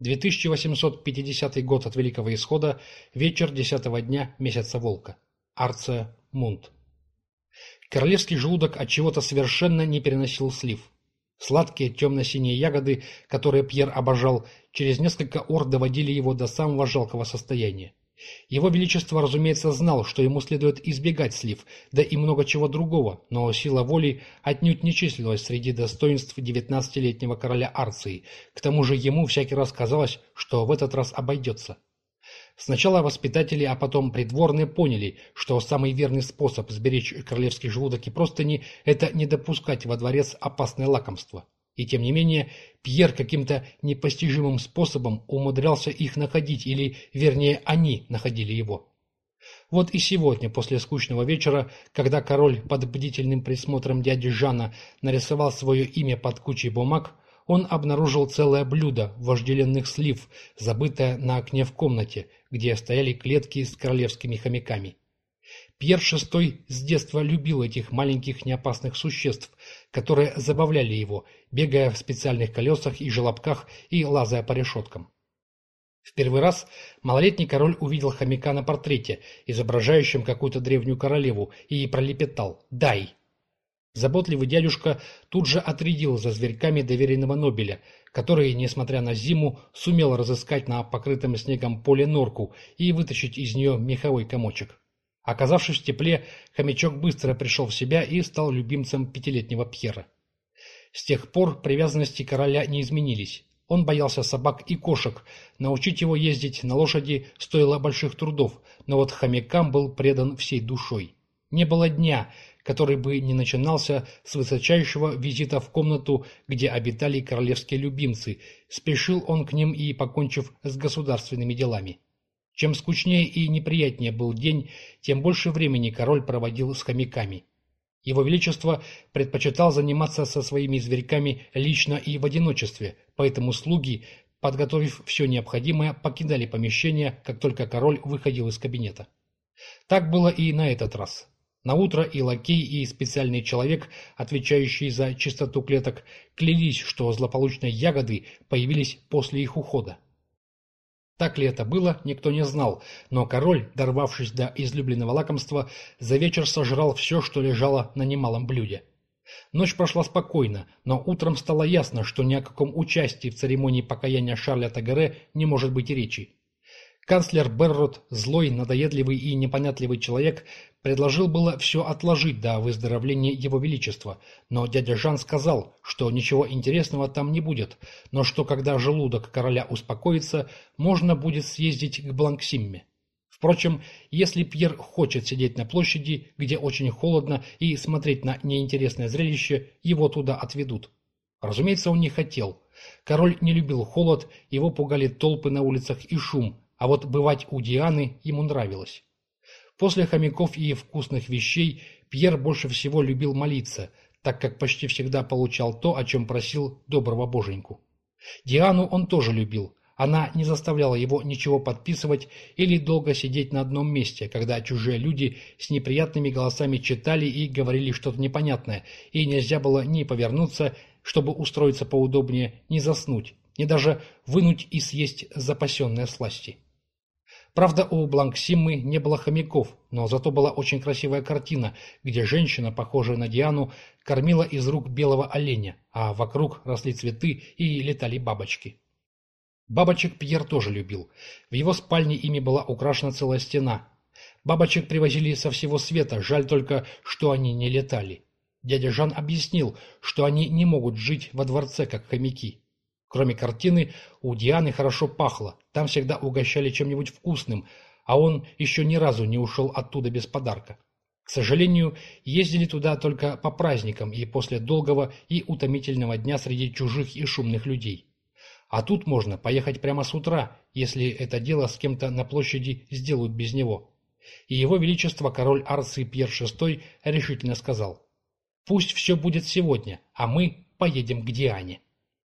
2850 год от Великого Исхода, вечер десятого дня месяца Волка. Арция Мунт. Королевский желудок от чего-то совершенно не переносил слив. Сладкие темно-синие ягоды, которые Пьер обожал, через несколько ор доводили его до самого жалкого состояния. Его Величество, разумеется, знал, что ему следует избегать слив, да и много чего другого, но сила воли отнюдь не числилась среди достоинств девятнадцатилетнего короля Арции, к тому же ему всякий раз казалось, что в этот раз обойдется. Сначала воспитатели, а потом придворные поняли, что самый верный способ сберечь королевский желудок и простыни – это не допускать во дворец опасное лакомство. И тем не менее, Пьер каким-то непостижимым способом умудрялся их находить, или, вернее, они находили его. Вот и сегодня, после скучного вечера, когда король под бдительным присмотром дяди Жана нарисовал свое имя под кучей бумаг, он обнаружил целое блюдо вожделенных слив, забытое на окне в комнате, где стояли клетки с королевскими хомяками. Пьер VI с детства любил этих маленьких неопасных существ, которые забавляли его, бегая в специальных колесах и желобках и лазая по решеткам. В первый раз малолетний король увидел хомяка на портрете, изображающем какую-то древнюю королеву, и пролепетал «Дай!». Заботливый дядюшка тут же отрядил за зверьками доверенного Нобеля, который, несмотря на зиму, сумел разыскать на покрытом снегом поле норку и вытащить из нее меховой комочек. Оказавшись в тепле, хомячок быстро пришел в себя и стал любимцем пятилетнего Пьера. С тех пор привязанности короля не изменились. Он боялся собак и кошек. Научить его ездить на лошади стоило больших трудов, но вот хомякам был предан всей душой. Не было дня, который бы не начинался с высочайшего визита в комнату, где обитали королевские любимцы. Спешил он к ним и покончив с государственными делами. Чем скучнее и неприятнее был день, тем больше времени король проводил с хомяками. Его Величество предпочитал заниматься со своими зверьками лично и в одиночестве, поэтому слуги, подготовив все необходимое, покидали помещение, как только король выходил из кабинета. Так было и на этот раз. На утро и лакей, и специальный человек, отвечающий за чистоту клеток, клялись, что злополучные ягоды появились после их ухода. Так ли это было, никто не знал, но король, дорвавшись до излюбленного лакомства, за вечер сожрал все, что лежало на немалом блюде. Ночь прошла спокойно, но утром стало ясно, что ни о каком участии в церемонии покаяния Шарля Тагаре не может быть речи. Канцлер Беррот, злой, надоедливый и непонятливый человек, предложил было все отложить до выздоровления его величества, но дядя Жан сказал, что ничего интересного там не будет, но что когда желудок короля успокоится, можно будет съездить к Бланксимме. Впрочем, если Пьер хочет сидеть на площади, где очень холодно, и смотреть на неинтересное зрелище, его туда отведут. Разумеется, он не хотел. Король не любил холод, его пугали толпы на улицах и шум, а вот бывать у Дианы ему нравилось. После хомяков и вкусных вещей Пьер больше всего любил молиться, так как почти всегда получал то, о чем просил доброго боженьку. Диану он тоже любил. Она не заставляла его ничего подписывать или долго сидеть на одном месте, когда чужие люди с неприятными голосами читали и говорили что-то непонятное, и нельзя было ни повернуться, чтобы устроиться поудобнее, ни заснуть, ни даже вынуть и съесть запасенные сласти. Правда, у Бланксимы не было хомяков, но зато была очень красивая картина, где женщина, похожая на Диану, кормила из рук белого оленя, а вокруг росли цветы и летали бабочки. Бабочек Пьер тоже любил. В его спальне ими была украшена целая стена. Бабочек привозили со всего света, жаль только, что они не летали. Дядя Жан объяснил, что они не могут жить во дворце, как хомяки. Кроме картины, у Дианы хорошо пахло, там всегда угощали чем-нибудь вкусным, а он еще ни разу не ушел оттуда без подарка. К сожалению, ездили туда только по праздникам и после долгого и утомительного дня среди чужих и шумных людей. А тут можно поехать прямо с утра, если это дело с кем-то на площади сделают без него. И его величество король Арции Пьер VI решительно сказал, «Пусть все будет сегодня, а мы поедем к Диане».